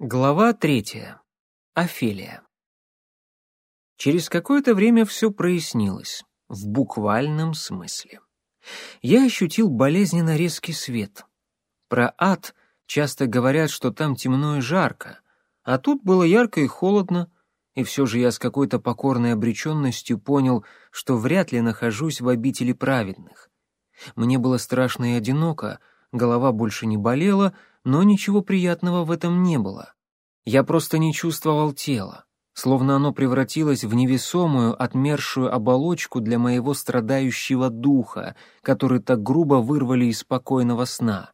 Глава третья. Офелия. Через какое-то время все прояснилось, в буквальном смысле. Я ощутил болезненно резкий свет. Про ад часто говорят, что там темно и жарко, а тут было ярко и холодно, и все же я с какой-то покорной обреченностью понял, что вряд ли нахожусь в обители праведных. Мне было страшно и одиноко, голова больше не болела, но ничего приятного в этом не было. Я просто не чувствовал тела, словно оно превратилось в невесомую, отмершую оболочку для моего страдающего духа, который так грубо вырвали из спокойного сна.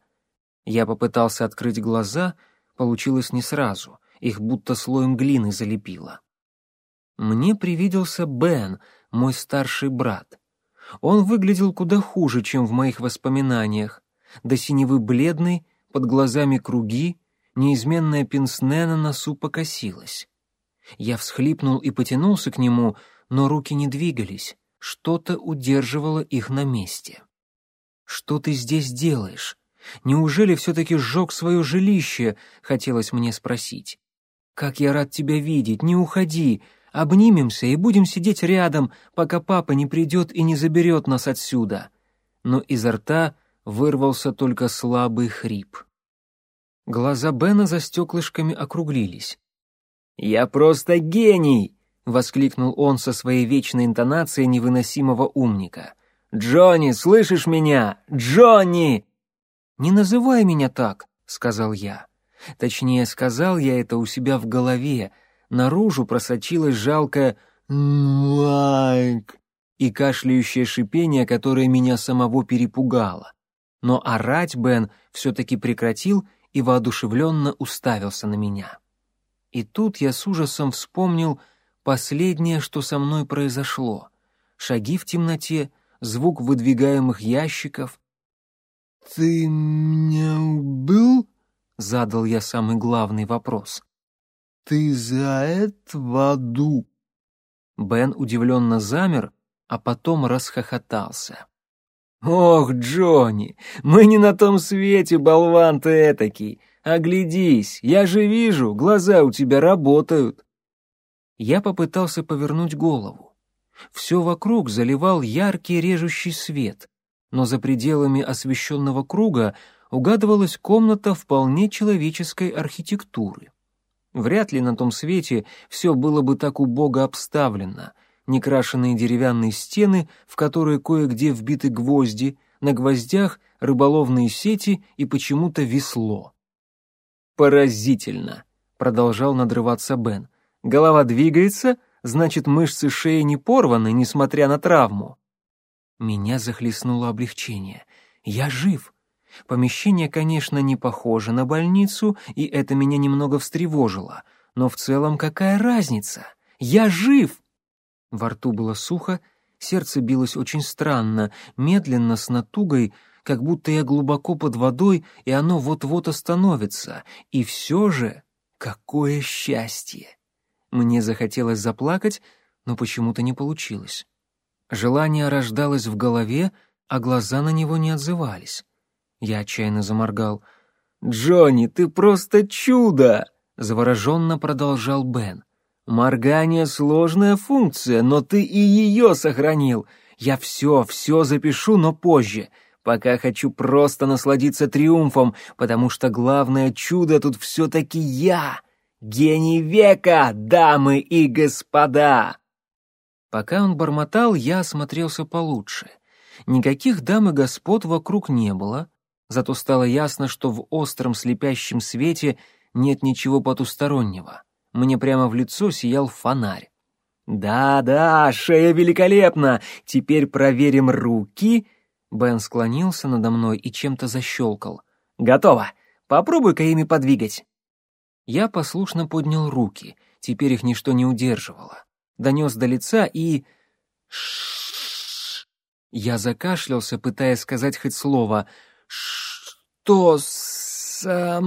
Я попытался открыть глаза, получилось не сразу, их будто слоем глины залепило. Мне привиделся Бен, мой старший брат. Он выглядел куда хуже, чем в моих воспоминаниях, до синевы бледный, под глазами круги, неизменная пенсне на носу покосилась. Я всхлипнул и потянулся к нему, но руки не двигались, что-то удерживало их на месте. «Что ты здесь делаешь? Неужели все-таки сжег свое жилище?» — хотелось мне спросить. «Как я рад тебя видеть! Не уходи! Обнимемся и будем сидеть рядом, пока папа не придет и не заберет нас отсюда!» Но изо рта вырвался только слабый хрип. Глаза Бена за стеклышками округлились. «Я просто гений!» — воскликнул он со своей вечной интонацией невыносимого умника. «Джонни, слышишь меня? Джонни!» «Не называй меня так», — сказал я. Точнее, сказал я это у себя в голове. Наружу просочилось жалкое «Майк» и кашляющее шипение, которое меня самого перепугало. Но орать Бен все-таки прекратил и воодушевленно уставился на меня. И тут я с ужасом вспомнил последнее, что со мной произошло. Шаги в темноте, звук выдвигаемых ящиков. «Ты меня убил?» — задал я самый главный вопрос. «Ты за это в аду?» Бен удивленно замер, а потом расхохотался. «Ох, Джонни, мы не на том свете, болван ты этакий! Оглядись, я же вижу, глаза у тебя работают!» Я попытался повернуть голову. Все вокруг заливал яркий режущий свет, но за пределами освещенного круга угадывалась комната вполне человеческой архитектуры. Вряд ли на том свете все было бы так убого обставлено — некрашенные деревянные стены, в которые кое-где вбиты гвозди, на гвоздях рыболовные сети и почему-то весло. «Поразительно!» — продолжал надрываться Бен. «Голова двигается, значит, мышцы шеи не порваны, несмотря на травму». Меня захлестнуло облегчение. «Я жив!» Помещение, конечно, не похоже на больницу, и это меня немного встревожило, но в целом какая разница? Я жив! Во рту было сухо, сердце билось очень странно, медленно, с натугой, как будто я глубоко под водой, и оно вот-вот остановится. И все же, какое счастье! Мне захотелось заплакать, но почему-то не получилось. Желание рождалось в голове, а глаза на него не отзывались. Я отчаянно заморгал. «Джонни, ты просто чудо!» — завороженно продолжал Бен. Моргание — сложная функция, но ты и ее сохранил. Я все, все запишу, но позже. Пока хочу просто насладиться триумфом, потому что главное чудо тут все-таки я. Гений века, дамы и господа. Пока он бормотал, я осмотрелся получше. Никаких дам и господ вокруг не было, зато стало ясно, что в остром слепящем свете нет ничего потустороннего мне прямо в лицо сиял фонарь. «Да-да, шея великолепна! Теперь проверим руки!» Бен склонился надо мной и чем-то защелкал. «Готово! Попробуй-ка ими подвигать!» Я послушно поднял руки, теперь их ничто не удерживало. Донес до лица и... Я закашлялся, пытаясь сказать хоть слово. «Что сам...»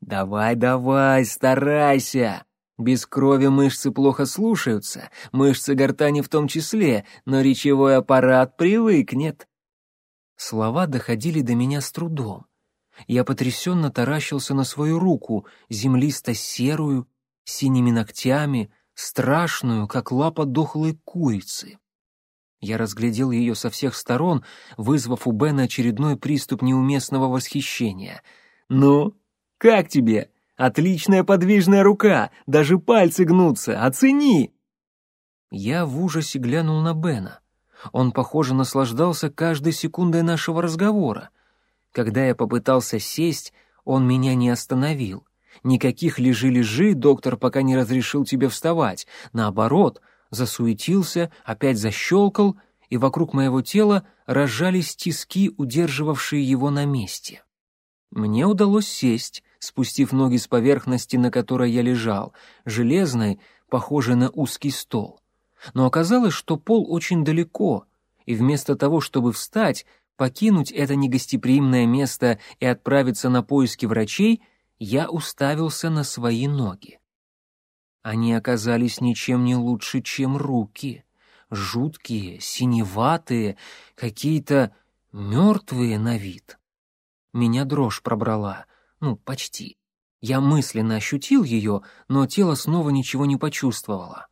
«Давай, давай, старайся!» Без крови мышцы плохо слушаются, мышцы гортани в том числе, но речевой аппарат привыкнет. Слова доходили до меня с трудом. Я потрясенно таращился на свою руку, землисто-серую, синими ногтями, страшную, как лапа дохлой курицы. Я разглядел ее со всех сторон, вызвав у Бена очередной приступ неуместного восхищения. «Ну, как тебе? Отличная подвижная рука, даже пальцы гнутся, оцени!» Я в ужасе глянул на Бена. Он, похоже, наслаждался каждой секундой нашего разговора. Когда я попытался сесть, он меня не остановил. Никаких лежи-лежи доктор пока не разрешил тебе вставать. Наоборот, засуетился, опять защелкал, и вокруг моего тела разжались тиски, удерживавшие его на месте. Мне удалось сесть, спустив ноги с поверхности, на которой я лежал, железной, похожей на узкий стол. Но оказалось, что пол очень далеко, и вместо того, чтобы встать, покинуть это негостеприимное место и отправиться на поиски врачей, я уставился на свои ноги. Они оказались ничем не лучше, чем руки. Жуткие, синеватые, какие-то мертвые на вид. Меня дрожь пробрала, ну, почти. Я мысленно ощутил ее, но тело снова ничего не почувствовало.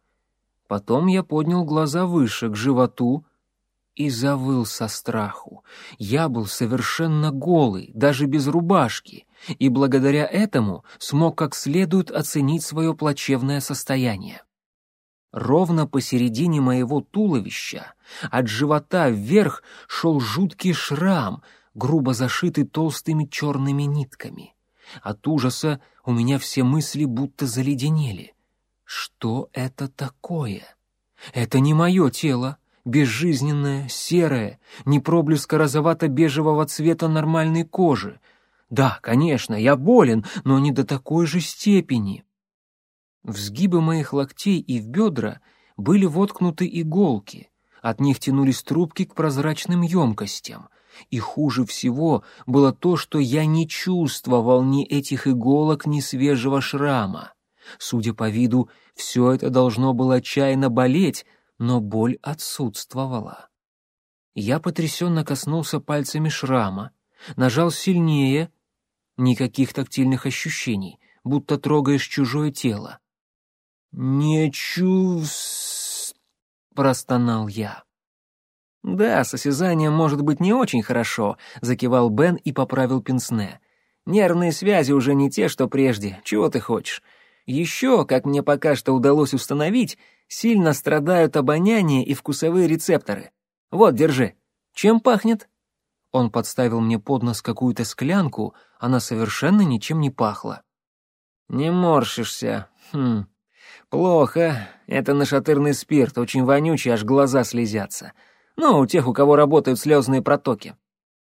Потом я поднял глаза выше, к животу, и завыл со страху. Я был совершенно голый, даже без рубашки, и благодаря этому смог как следует оценить свое плачевное состояние. Ровно посередине моего туловища, от живота вверх, шел жуткий шрам, грубо зашитый толстыми черными нитками. От ужаса у меня все мысли будто заледенели. Что это такое? Это не мое тело безжизненное, серое, не проблеска розовато-бежевого цвета нормальной кожи. Да, конечно, я болен, но не до такой же степени. В сгибы моих локтей и в бедра были воткнуты иголки, от них тянулись трубки к прозрачным емкостям. И хуже всего было то, что я не чувствовал ни этих иголок, ни свежего шрама. Судя по виду, все это должно было отчаянно болеть, но боль отсутствовала. Я потрясенно коснулся пальцами шрама, нажал сильнее, никаких тактильных ощущений, будто трогаешь чужое тело. «Не чувств...» — простонал я. «Да, с осязанием может быть не очень хорошо», — закивал Бен и поправил пенсне. «Нервные связи уже не те, что прежде. Чего ты хочешь? Еще, как мне пока что удалось установить, сильно страдают обоняние и вкусовые рецепторы. Вот, держи. Чем пахнет?» Он подставил мне под нос какую-то склянку, она совершенно ничем не пахла. «Не морщишься. Хм. Плохо. Это нашатырный спирт, очень вонючий, аж глаза слезятся. Ну, у тех, у кого работают слезные протоки».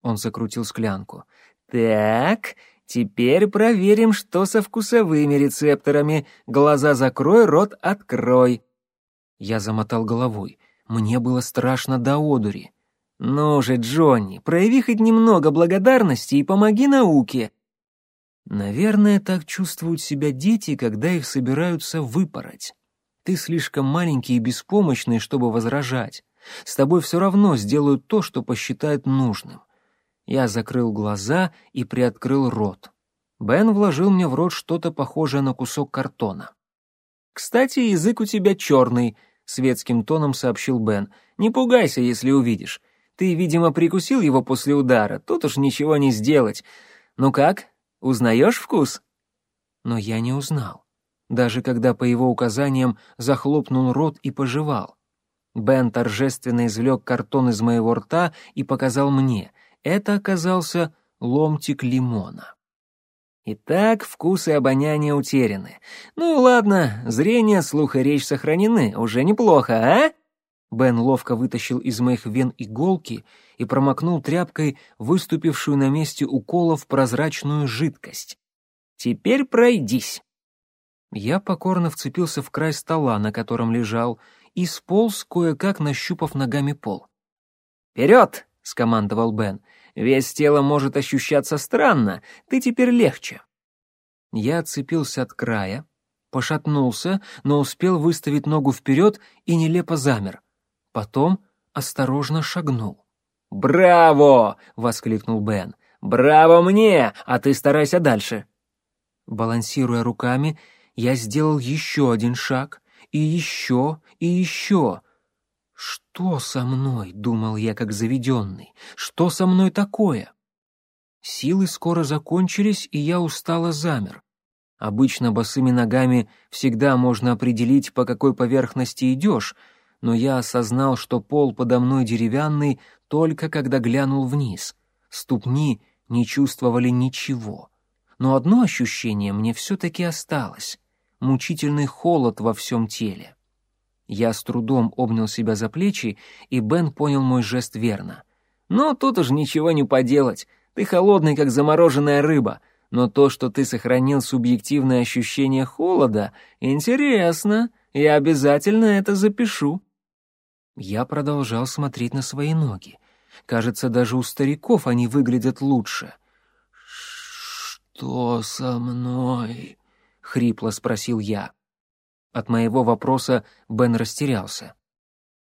Он закрутил склянку. «Так, теперь проверим, что со вкусовыми рецепторами. Глаза закрой, рот открой. Я замотал головой. Мне было страшно до одури. «Ну же, Джонни, прояви хоть немного благодарности и помоги науке!» Наверное, так чувствуют себя дети, когда их собираются выпороть. Ты слишком маленький и беспомощный, чтобы возражать. С тобой все равно сделают то, что посчитают нужным. Я закрыл глаза и приоткрыл рот. Бен вложил мне в рот что-то похожее на кусок картона. «Кстати, язык у тебя черный», — светским тоном сообщил Бен. «Не пугайся, если увидишь. Ты, видимо, прикусил его после удара, тут уж ничего не сделать. Ну как, узнаешь вкус?» Но я не узнал, даже когда по его указаниям захлопнул рот и пожевал. Бен торжественно извлек картон из моего рта и показал мне. Это оказался ломтик лимона. Итак, вкус и обоняние утеряны. Ну ладно, зрение, слух и речь сохранены, уже неплохо, а? Бен ловко вытащил из моих вен иголки и промокнул тряпкой выступившую на месте уколов прозрачную жидкость. Теперь пройдись. Я покорно вцепился в край стола, на котором лежал, и сполз, кое-как нащупав ногами пол. «Вперед!» — скомандовал Бен. Весь тело может ощущаться странно, ты теперь легче. Я отцепился от края, пошатнулся, но успел выставить ногу вперед и нелепо замер. Потом осторожно шагнул. «Браво!» — воскликнул Бен. «Браво мне! А ты старайся дальше!» Балансируя руками, я сделал еще один шаг, и еще, и еще. «Что со мной?» — думал я, как заведенный. «Что со мной такое?» Силы скоро закончились, и я устало замер. Обычно босыми ногами всегда можно определить, по какой поверхности идешь, но я осознал, что пол подо мной деревянный только когда глянул вниз. Ступни не чувствовали ничего. Но одно ощущение мне все-таки осталось — мучительный холод во всем теле. Я с трудом обнял себя за плечи, и Бен понял мой жест верно. «Но тут уж ничего не поделать. Ты холодный, как замороженная рыба но то, что ты сохранил субъективное ощущение холода, интересно, я обязательно это запишу». Я продолжал смотреть на свои ноги. Кажется, даже у стариков они выглядят лучше. «Что со мной?» — хрипло спросил я. От моего вопроса Бен растерялся.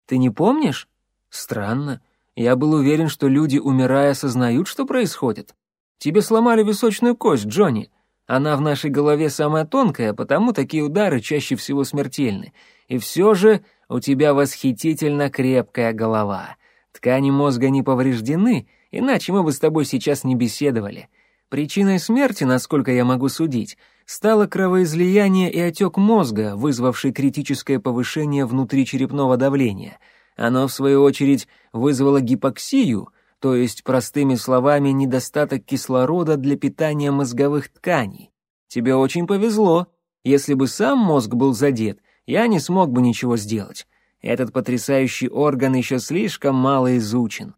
«Ты не помнишь? Странно. Я был уверен, что люди, умирая, осознают, что происходит. Тебе сломали височную кость, Джонни. Она в нашей голове самая тонкая, потому такие удары чаще всего смертельны. И все же у тебя восхитительно крепкая голова. Ткани мозга не повреждены, иначе мы бы с тобой сейчас не беседовали. Причиной смерти, насколько я могу судить, стало кровоизлияние и отек мозга, вызвавший критическое повышение внутричерепного давления. Оно, в свою очередь, вызвало гипоксию — то есть, простыми словами, недостаток кислорода для питания мозговых тканей. Тебе очень повезло. Если бы сам мозг был задет, я не смог бы ничего сделать. Этот потрясающий орган еще слишком мало изучен.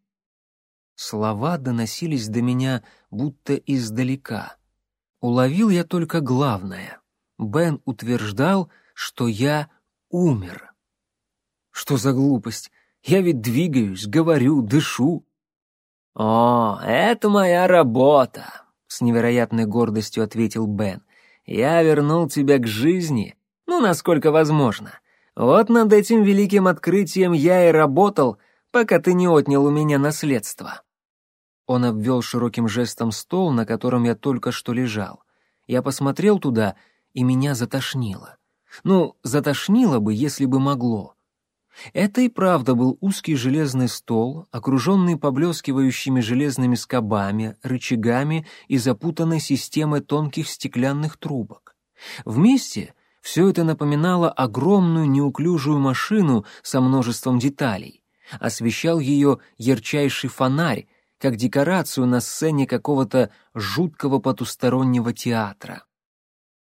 Слова доносились до меня будто издалека. Уловил я только главное. Бен утверждал, что я умер. Что за глупость? Я ведь двигаюсь, говорю, дышу. «О, это моя работа», — с невероятной гордостью ответил Бен. «Я вернул тебя к жизни, ну, насколько возможно. Вот над этим великим открытием я и работал, пока ты не отнял у меня наследство». Он обвел широким жестом стол, на котором я только что лежал. Я посмотрел туда, и меня затошнило. Ну, затошнило бы, если бы могло. Это и правда был узкий железный стол, окруженный поблескивающими железными скобами, рычагами и запутанной системой тонких стеклянных трубок. Вместе все это напоминало огромную неуклюжую машину со множеством деталей. Освещал ее ярчайший фонарь, как декорацию на сцене какого-то жуткого потустороннего театра.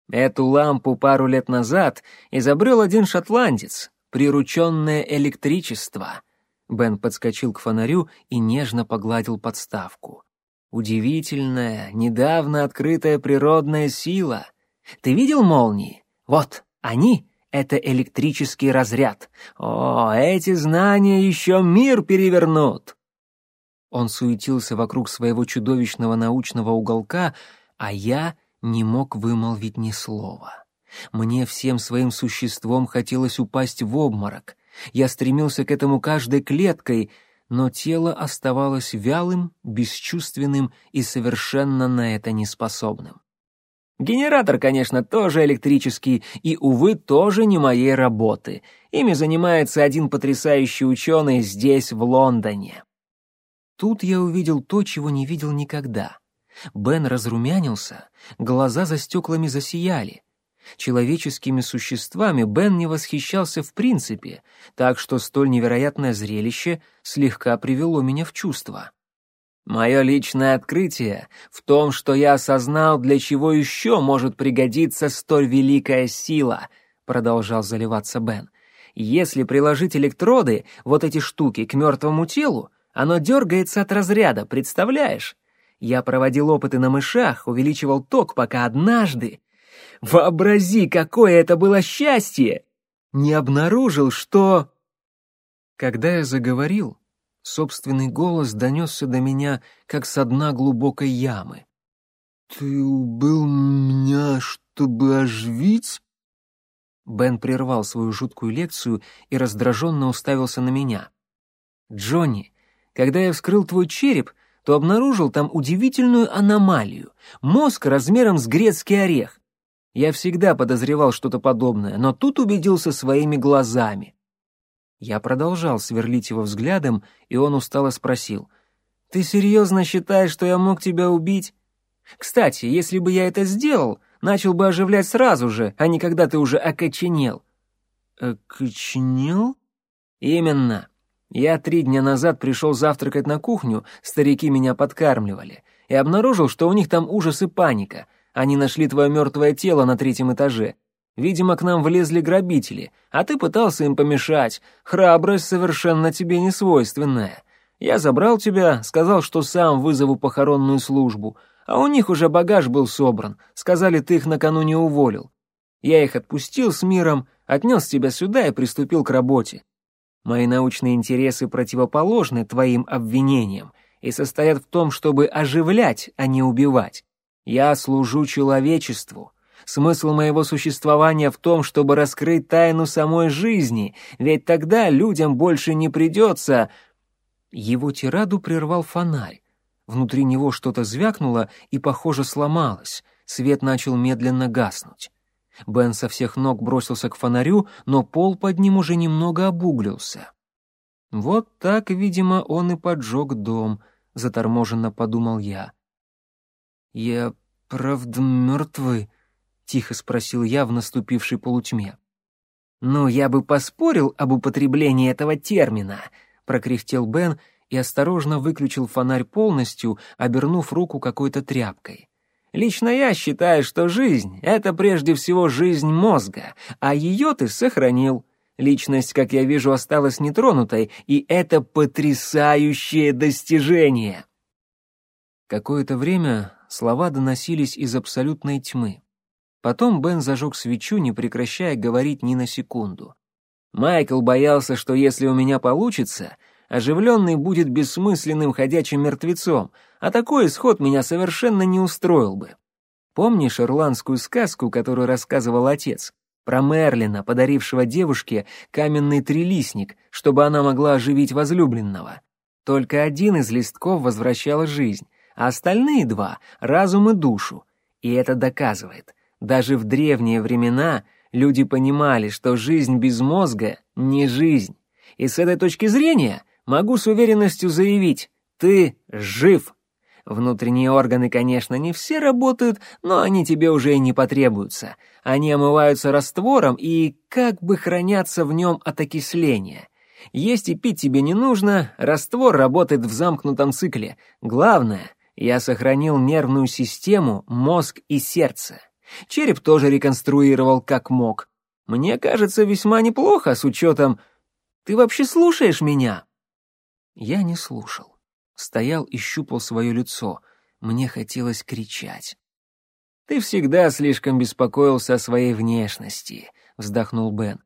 Эту лампу пару лет назад изобрел один шотландец, прирученное электричество». Бен подскочил к фонарю и нежно погладил подставку. «Удивительная, недавно открытая природная сила. Ты видел молнии? Вот, они — это электрический разряд. О, эти знания еще мир перевернут!» Он суетился вокруг своего чудовищного научного уголка, а я не мог вымолвить ни слова. Мне всем своим существом хотелось упасть в обморок. Я стремился к этому каждой клеткой, но тело оставалось вялым, бесчувственным и совершенно на это неспособным. Генератор, конечно, тоже электрический, и, увы, тоже не моей работы. Ими занимается один потрясающий ученый здесь, в Лондоне. Тут я увидел то, чего не видел никогда. Бен разрумянился, глаза за стеклами засияли. Человеческими существами Бен не восхищался в принципе, так что столь невероятное зрелище слегка привело меня в чувство. Мое личное открытие в том, что я осознал, для чего еще может пригодиться столь великая сила, продолжал заливаться Бен. Если приложить электроды, вот эти штуки, к мертвому телу, оно дергается от разряда, представляешь? Я проводил опыты на мышах, увеличивал ток, пока однажды Вообрази, какое это было счастье! Не обнаружил, что... Когда я заговорил, собственный голос донесся до меня, как со дна глубокой ямы. «Ты убил меня, чтобы оживить?» Бен прервал свою жуткую лекцию и раздраженно уставился на меня. «Джонни, когда я вскрыл твой череп, то обнаружил там удивительную аномалию — мозг размером с грецкий орех. Я всегда подозревал что-то подобное, но тут убедился своими глазами. Я продолжал сверлить его взглядом, и он устало спросил. «Ты серьезно считаешь, что я мог тебя убить? Кстати, если бы я это сделал, начал бы оживлять сразу же, а не когда ты уже окоченел». «Окоченел?» «Именно. Я три дня назад пришел завтракать на кухню, старики меня подкармливали, и обнаружил, что у них там ужас и паника. Они нашли твое мертвое тело на третьем этаже. Видимо, к нам влезли грабители, а ты пытался им помешать. Храбрость совершенно тебе не свойственная. Я забрал тебя, сказал, что сам вызову похоронную службу, а у них уже багаж был собран. Сказали, ты их накануне уволил. Я их отпустил с миром, отнес тебя сюда и приступил к работе. Мои научные интересы противоположны твоим обвинениям и состоят в том, чтобы оживлять, а не убивать. Я служу человечеству. Смысл моего существования в том, чтобы раскрыть тайну самой жизни, ведь тогда людям больше не придется...» Его тираду прервал фонарь. Внутри него что-то звякнуло и, похоже, сломалось. Свет начал медленно гаснуть. Бен со всех ног бросился к фонарю, но пол под ним уже немного обуглился. «Вот так, видимо, он и поджег дом», — заторможенно подумал я. «Я правда мертвый?» — тихо спросил я в наступившей полутьме. «Ну, я бы поспорил об употреблении этого термина», — прокряхтел Бен и осторожно выключил фонарь полностью, обернув руку какой-то тряпкой. «Лично я считаю, что жизнь — это прежде всего жизнь мозга, а ее ты сохранил. Личность, как я вижу, осталась нетронутой, и это потрясающее достижение!» Какое-то время слова доносились из абсолютной тьмы. Потом Бен зажег свечу, не прекращая говорить ни на секунду. Майкл боялся, что если у меня получится, оживленный будет бессмысленным ходячим мертвецом, а такой исход меня совершенно не устроил бы. Помнишь ирландскую сказку, которую рассказывал отец? Про Мерлина, подарившего девушке каменный трилистник, чтобы она могла оживить возлюбленного. Только один из листков возвращал жизнь, а остальные два — разум и душу. И это доказывает. Даже в древние времена люди понимали, что жизнь без мозга — не жизнь. И с этой точки зрения могу с уверенностью заявить — ты жив. Внутренние органы, конечно, не все работают, но они тебе уже и не потребуются. Они омываются раствором и как бы хранятся в нем от окисления. Есть и пить тебе не нужно, раствор работает в замкнутом цикле. Главное я сохранил нервную систему, мозг и сердце. Череп тоже реконструировал как мог. Мне кажется, весьма неплохо с учетом... Ты вообще слушаешь меня?» Я не слушал. Стоял и щупал свое лицо. Мне хотелось кричать. «Ты всегда слишком беспокоился о своей внешности», — вздохнул Бен.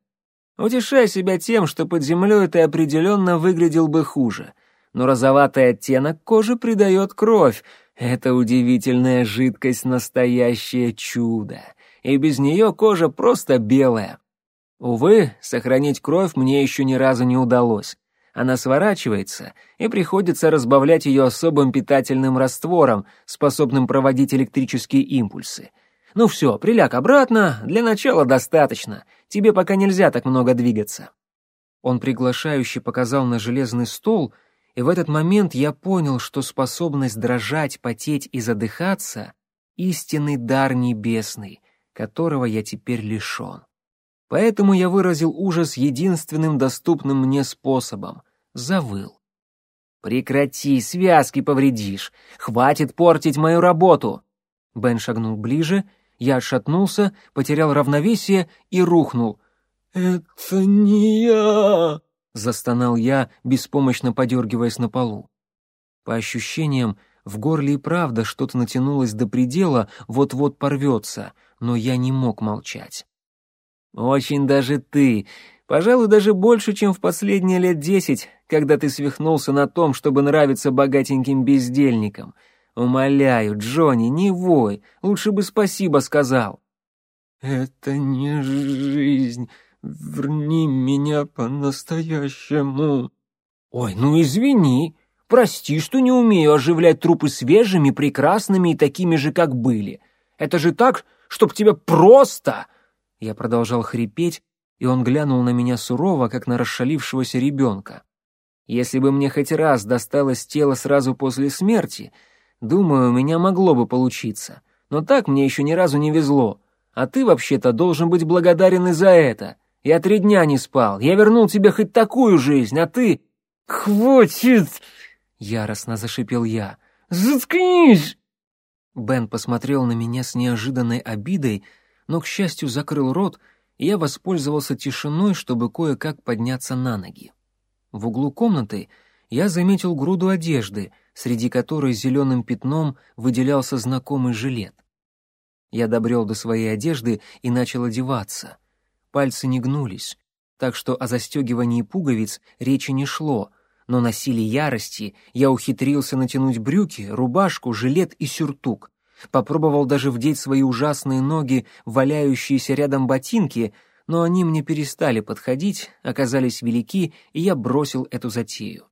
«Утешай себя тем, что под землей ты определенно выглядел бы хуже но розоватый оттенок кожи придает кровь. Это удивительная жидкость — настоящее чудо. И без нее кожа просто белая. Увы, сохранить кровь мне еще ни разу не удалось. Она сворачивается, и приходится разбавлять ее особым питательным раствором, способным проводить электрические импульсы. Ну все, приляг обратно, для начала достаточно. Тебе пока нельзя так много двигаться. Он приглашающе показал на железный стол — и в этот момент я понял, что способность дрожать, потеть и задыхаться — истинный дар небесный, которого я теперь лишен. Поэтому я выразил ужас единственным доступным мне способом — завыл. «Прекрати, связки повредишь! Хватит портить мою работу!» Бен шагнул ближе, я отшатнулся, потерял равновесие и рухнул. «Это не я!» — застонал я, беспомощно подергиваясь на полу. По ощущениям, в горле и правда что-то натянулось до предела, вот-вот порвется, но я не мог молчать. «Очень даже ты. Пожалуй, даже больше, чем в последние лет десять, когда ты свихнулся на том, чтобы нравиться богатеньким бездельникам. Умоляю, Джонни, не вой, лучше бы спасибо сказал». «Это не жизнь», Верни меня по-настоящему. Ой, ну извини. Прости, что не умею оживлять трупы свежими, прекрасными и такими же, как были. Это же так, чтоб тебя просто...» Я продолжал хрипеть, и он глянул на меня сурово, как на расшалившегося ребенка. Если бы мне хоть раз досталось тело сразу после смерти, думаю, у меня могло бы получиться. Но так мне еще ни разу не везло. А ты вообще-то должен быть благодарен и за это. Я три дня не спал. Я вернул тебе хоть такую жизнь, а ты... «Хватит!» Яростно зашипел я. «Заткнись!» Бен посмотрел на меня с неожиданной обидой, но, к счастью, закрыл рот, я воспользовался тишиной, чтобы кое-как подняться на ноги. В углу комнаты я заметил груду одежды, среди которой зеленым пятном выделялся знакомый жилет. Я добрел до своей одежды и начал одеваться. Пальцы не гнулись, так что о застегивании пуговиц речи не шло — но на силе ярости я ухитрился натянуть брюки, рубашку, жилет и сюртук. Попробовал даже вдеть свои ужасные ноги, валяющиеся рядом ботинки, но они мне перестали подходить, оказались велики, и я бросил эту затею.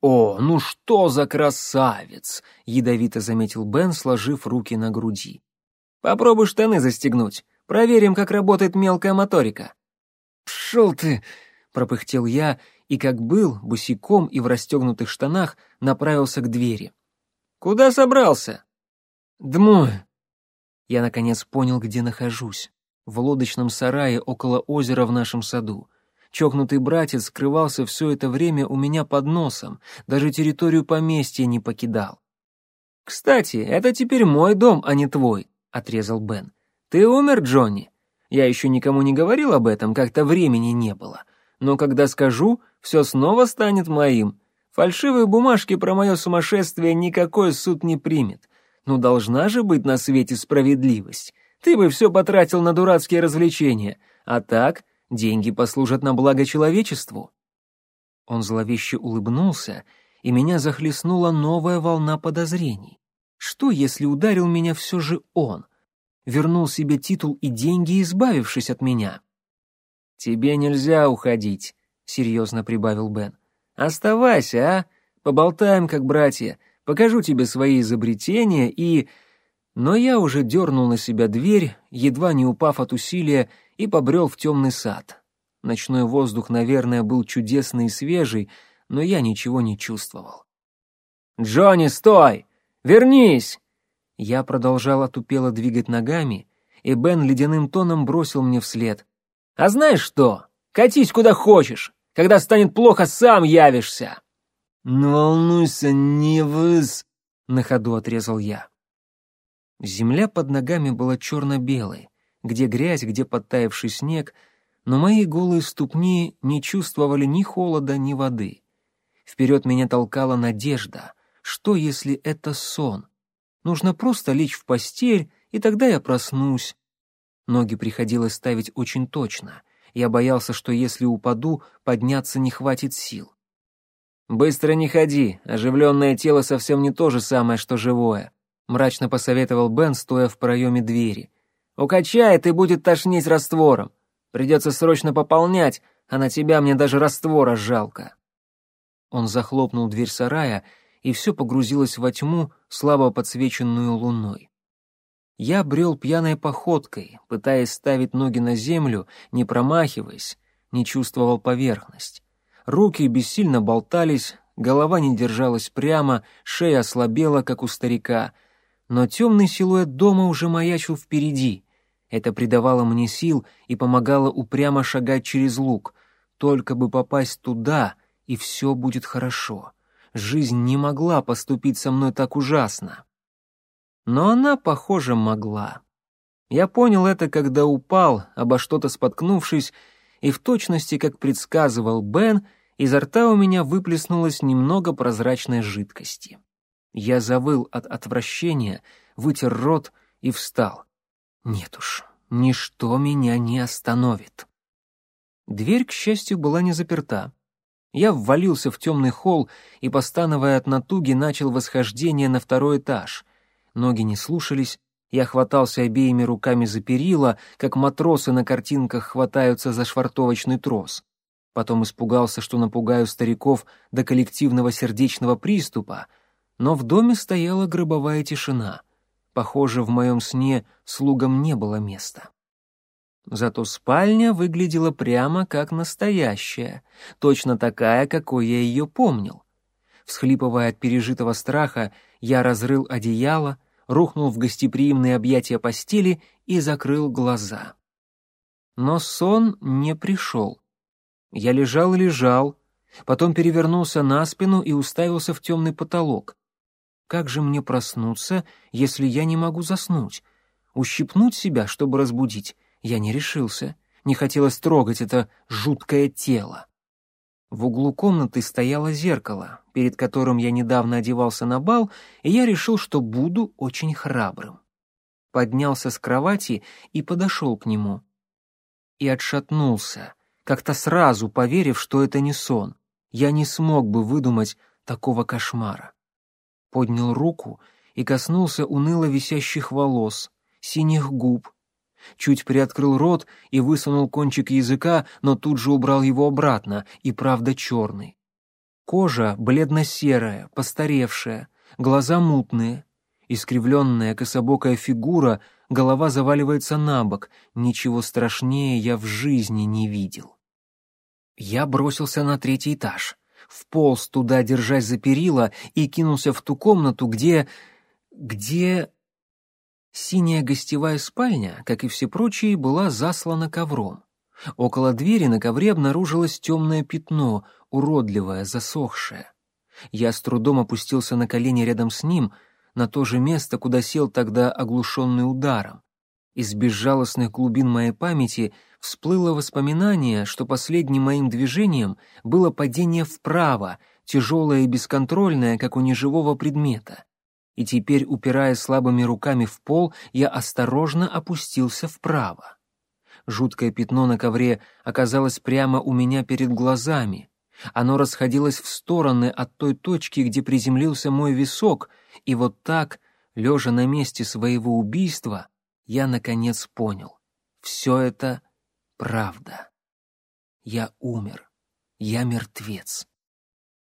«О, ну что за красавец!» — ядовито заметил Бен, сложив руки на груди. «Попробуй штаны застегнуть. Проверим, как работает мелкая моторика». «Пшел ты!» — пропыхтел я и, как был, босиком и в расстегнутых штанах, направился к двери. «Куда собрался?» «Дмой!» Я, наконец, понял, где нахожусь. В лодочном сарае около озера в нашем саду. Чокнутый братец скрывался все это время у меня под носом, даже территорию поместья не покидал. «Кстати, это теперь мой дом, а не твой», — отрезал Бен. «Ты умер, Джонни? Я еще никому не говорил об этом, как-то времени не было но когда скажу, все снова станет моим. Фальшивые бумажки про мое сумасшествие никакой суд не примет. Ну, должна же быть на свете справедливость. Ты бы все потратил на дурацкие развлечения, а так деньги послужат на благо человечеству». Он зловеще улыбнулся, и меня захлестнула новая волна подозрений. Что, если ударил меня все же он? Вернул себе титул и деньги, избавившись от меня. «Тебе нельзя уходить», — серьезно прибавил Бен. «Оставайся, а? Поболтаем, как братья. Покажу тебе свои изобретения и...» Но я уже дернул на себя дверь, едва не упав от усилия, и побрел в темный сад. Ночной воздух, наверное, был чудесный и свежий, но я ничего не чувствовал. «Джонни, стой! Вернись!» Я продолжал отупело двигать ногами, и Бен ледяным тоном бросил мне вслед. А знаешь что? Катись куда хочешь. Когда станет плохо, сам явишься. Не волнуйся, не выс, на ходу отрезал я. Земля под ногами была черно-белой, где грязь, где подтаявший снег, но мои голые ступни не чувствовали ни холода, ни воды. Вперед меня толкала надежда. Что, если это сон? Нужно просто лечь в постель, и тогда я проснусь. Ноги приходилось ставить очень точно. Я боялся, что если упаду, подняться не хватит сил. «Быстро не ходи, оживленное тело совсем не то же самое, что живое», мрачно посоветовал Бен, стоя в проеме двери. «Укачает и будет тошнить раствором. Придется срочно пополнять, а на тебя мне даже раствора жалко». Он захлопнул дверь сарая, и все погрузилось во тьму, слабо подсвеченную луной. Я брел пьяной походкой, пытаясь ставить ноги на землю, не промахиваясь, не чувствовал поверхность. Руки бессильно болтались, голова не держалась прямо, шея ослабела, как у старика. Но темный силуэт дома уже маячил впереди. Это придавало мне сил и помогало упрямо шагать через луг. Только бы попасть туда, и все будет хорошо. Жизнь не могла поступить со мной так ужасно. Но она, похоже, могла. Я понял это, когда упал, обо что-то споткнувшись, и в точности, как предсказывал Бен, изо рта у меня выплеснулось немного прозрачной жидкости. Я завыл от отвращения, вытер рот и встал. Нет уж, ничто меня не остановит. Дверь, к счастью, была не заперта. Я ввалился в темный холл и, постановая от натуги, начал восхождение на второй этаж — ноги не слушались, я хватался обеими руками за перила, как матросы на картинках хватаются за швартовочный трос. Потом испугался, что напугаю стариков до коллективного сердечного приступа, но в доме стояла гробовая тишина. Похоже, в моем сне слугам не было места. Зато спальня выглядела прямо как настоящая, точно такая, какой я ее помнил. Всхлипывая от пережитого страха, я разрыл одеяло, рухнул в гостеприимные объятия постели и закрыл глаза. Но сон не пришел. Я лежал и лежал, потом перевернулся на спину и уставился в темный потолок. Как же мне проснуться, если я не могу заснуть? Ущипнуть себя, чтобы разбудить, я не решился, не хотелось трогать это жуткое тело. В углу комнаты стояло зеркало, перед которым я недавно одевался на бал, и я решил, что буду очень храбрым. Поднялся с кровати и подошел к нему. И отшатнулся, как-то сразу поверив, что это не сон. Я не смог бы выдумать такого кошмара. Поднял руку и коснулся уныло висящих волос, синих губ, чуть приоткрыл рот и высунул кончик языка, но тут же убрал его обратно, и правда черный. Кожа бледно-серая, постаревшая, глаза мутные, искривленная кособокая фигура, голова заваливается на бок, ничего страшнее я в жизни не видел. Я бросился на третий этаж, вполз туда, держась за перила, и кинулся в ту комнату, где... где... Синяя гостевая спальня, как и все прочие, была заслана ковром. Около двери на ковре обнаружилось темное пятно, уродливое, засохшее. Я с трудом опустился на колени рядом с ним, на то же место, куда сел тогда оглушенный ударом. Из безжалостных глубин моей памяти всплыло воспоминание, что последним моим движением было падение вправо, тяжелое и бесконтрольное, как у неживого предмета и теперь, упирая слабыми руками в пол, я осторожно опустился вправо. Жуткое пятно на ковре оказалось прямо у меня перед глазами. Оно расходилось в стороны от той точки, где приземлился мой висок, и вот так, лежа на месте своего убийства, я наконец понял. Все это правда. Я умер. Я мертвец.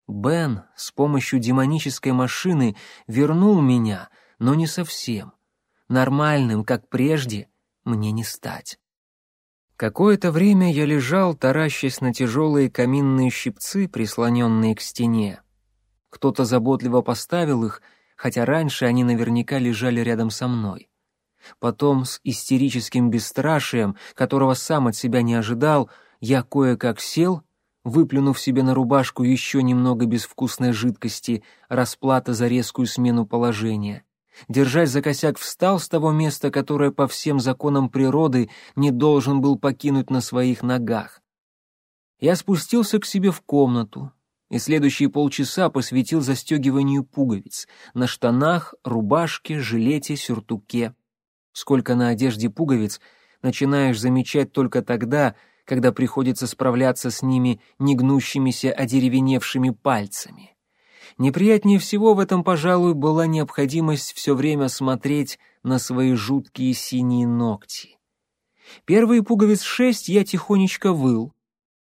Бен с помощью демонической машины вернул меня, но не совсем. Нормальным, как прежде, мне не стать. Какое-то время я лежал, таращась на тяжелые каминные щипцы, прислоненные к стене. Кто-то заботливо поставил их, хотя раньше они наверняка лежали рядом со мной. Потом с истерическим бесстрашием, которого сам от себя не ожидал, я кое-как сел выплюнув себе на рубашку еще немного безвкусной жидкости, расплата за резкую смену положения. Держась за косяк, встал с того места, которое по всем законам природы не должен был покинуть на своих ногах. Я спустился к себе в комнату и следующие полчаса посвятил застегиванию пуговиц на штанах, рубашке, жилете, сюртуке. Сколько на одежде пуговиц начинаешь замечать только тогда, когда приходится справляться с ними негнущимися одеревеневшими пальцами. Неприятнее всего в этом, пожалуй, была необходимость все время смотреть на свои жуткие синие ногти. Первые пуговиц шесть я тихонечко выл,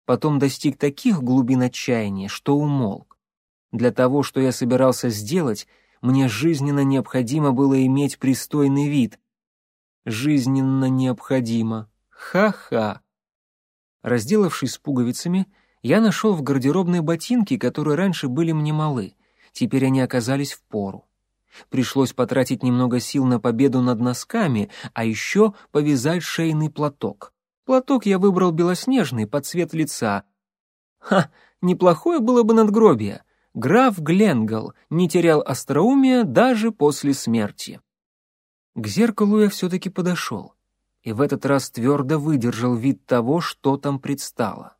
потом достиг таких глубин отчаяния, что умолк. Для того, что я собирался сделать, мне жизненно необходимо было иметь пристойный вид. Жизненно необходимо. Ха-ха. Разделавшись с пуговицами, я нашел в гардеробной ботинки, которые раньше были мне малы. Теперь они оказались в пору. Пришлось потратить немного сил на победу над носками, а еще повязать шейный платок. Платок я выбрал белоснежный, под цвет лица. Ха, неплохое было бы надгробие. Граф Гленгал не терял остроумия даже после смерти. К зеркалу я все-таки подошел и в этот раз твердо выдержал вид того, что там предстало.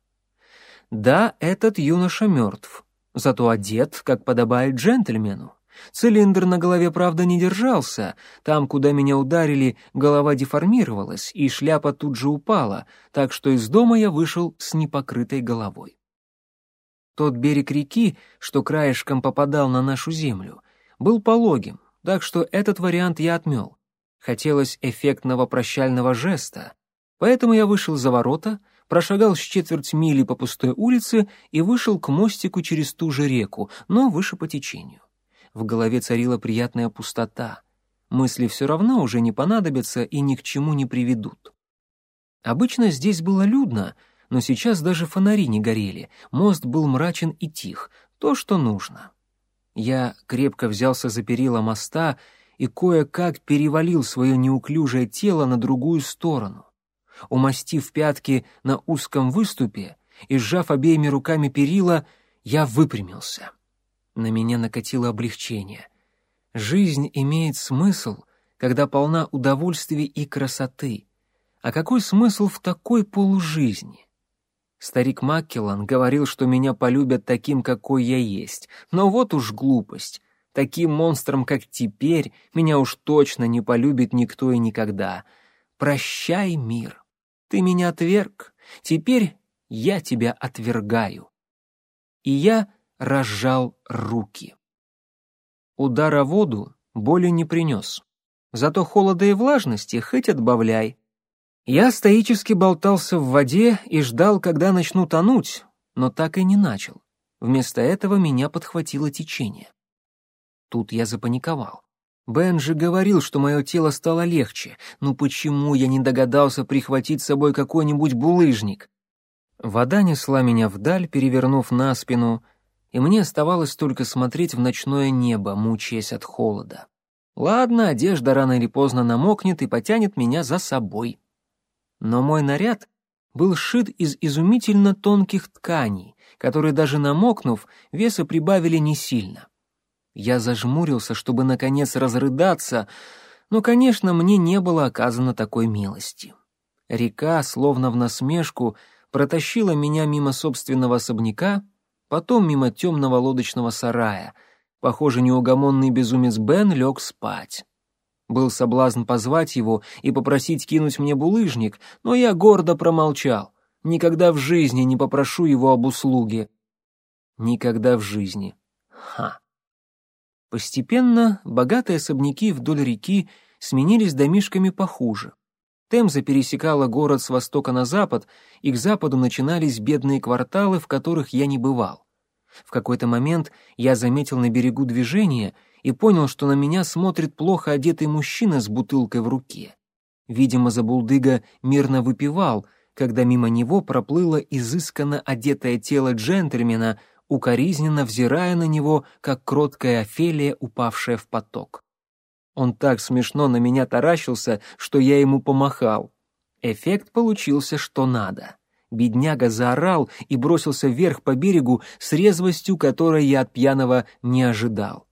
Да, этот юноша мертв, зато одет, как подобает джентльмену. Цилиндр на голове, правда, не держался. Там, куда меня ударили, голова деформировалась, и шляпа тут же упала, так что из дома я вышел с непокрытой головой. Тот берег реки, что краешком попадал на нашу землю, был пологим, так что этот вариант я отмел. Хотелось эффектного прощального жеста, поэтому я вышел за ворота, прошагал с четверть мили по пустой улице и вышел к мостику через ту же реку, но выше по течению. В голове царила приятная пустота. Мысли все равно уже не понадобятся и ни к чему не приведут. Обычно здесь было людно, но сейчас даже фонари не горели, мост был мрачен и тих, то, что нужно. Я крепко взялся за перила моста и кое-как перевалил свое неуклюжее тело на другую сторону. Умастив пятки на узком выступе и сжав обеими руками перила, я выпрямился. На меня накатило облегчение. Жизнь имеет смысл, когда полна удовольствий и красоты. А какой смысл в такой полужизни? Старик Маккеллан говорил, что меня полюбят таким, какой я есть. Но вот уж глупость. Таким монстром, как теперь, меня уж точно не полюбит никто и никогда. Прощай, мир. Ты меня отверг. Теперь я тебя отвергаю. И я разжал руки. Удар воду боли не принес. Зато холода и влажности хоть отбавляй. Я стоически болтался в воде и ждал, когда начну тонуть, но так и не начал. Вместо этого меня подхватило течение. Тут я запаниковал. Бен же говорил, что мое тело стало легче. Ну почему я не догадался прихватить с собой какой-нибудь булыжник? Вода несла меня вдаль, перевернув на спину, и мне оставалось только смотреть в ночное небо, мучаясь от холода. Ладно, одежда рано или поздно намокнет и потянет меня за собой но мой наряд был сшит из изумительно тонких тканей, которые даже намокнув, веса прибавили не сильно. Я зажмурился, чтобы наконец разрыдаться, но, конечно, мне не было оказано такой милости. Река, словно в насмешку, протащила меня мимо собственного особняка, потом мимо темного лодочного сарая. Похоже, неугомонный безумец Бен лег спать. Был соблазн позвать его и попросить кинуть мне булыжник, но я гордо промолчал. Никогда в жизни не попрошу его об услуге. Никогда в жизни. Ха. Постепенно богатые особняки вдоль реки сменились домишками похуже. Темза пересекала город с востока на запад, и к западу начинались бедные кварталы, в которых я не бывал. В какой-то момент я заметил на берегу движение — и понял, что на меня смотрит плохо одетый мужчина с бутылкой в руке. Видимо, Забулдыга мирно выпивал, когда мимо него проплыло изысканно одетое тело джентльмена, укоризненно взирая на него, как кроткая Офелия, упавшая в поток. Он так смешно на меня таращился, что я ему помахал. Эффект получился что надо. Бедняга заорал и бросился вверх по берегу с резвостью, которой я от пьяного не ожидал.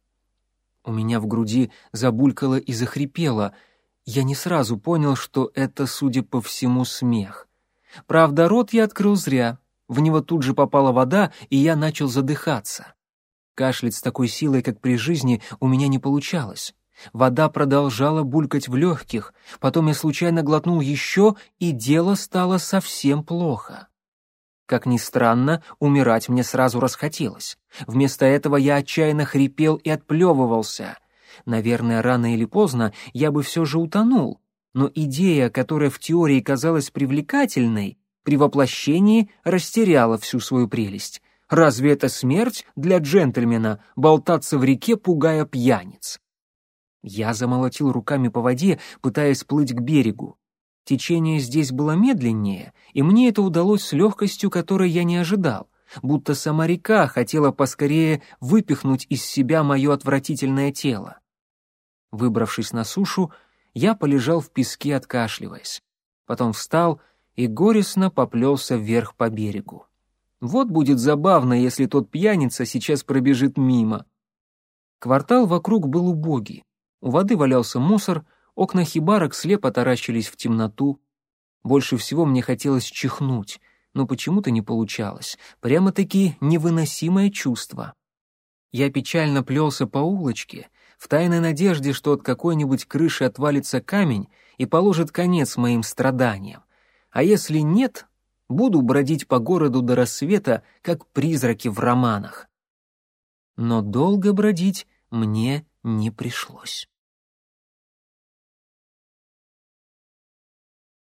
У меня в груди забулькало и захрипело. Я не сразу понял, что это, судя по всему, смех. Правда, рот я открыл зря. В него тут же попала вода, и я начал задыхаться. Кашлять с такой силой, как при жизни, у меня не получалось. Вода продолжала булькать в легких, потом я случайно глотнул еще, и дело стало совсем плохо. Как ни странно, умирать мне сразу расхотелось. Вместо этого я отчаянно хрипел и отплевывался. Наверное, рано или поздно я бы все же утонул. Но идея, которая в теории казалась привлекательной, при воплощении растеряла всю свою прелесть. Разве это смерть для джентльмена болтаться в реке, пугая пьяниц? Я замолотил руками по воде, пытаясь плыть к берегу. Течение здесь было медленнее, и мне это удалось с легкостью, которой я не ожидал, будто сама река хотела поскорее выпихнуть из себя мое отвратительное тело. Выбравшись на сушу, я полежал в песке, откашливаясь. Потом встал и горестно поплелся вверх по берегу. Вот будет забавно, если тот пьяница сейчас пробежит мимо. Квартал вокруг был убогий. У воды валялся мусор — Окна хибарок слепо таращились в темноту. Больше всего мне хотелось чихнуть, но почему-то не получалось. Прямо-таки невыносимое чувство. Я печально плелся по улочке, в тайной надежде, что от какой-нибудь крыши отвалится камень и положит конец моим страданиям. А если нет, буду бродить по городу до рассвета, как призраки в романах. Но долго бродить мне не пришлось.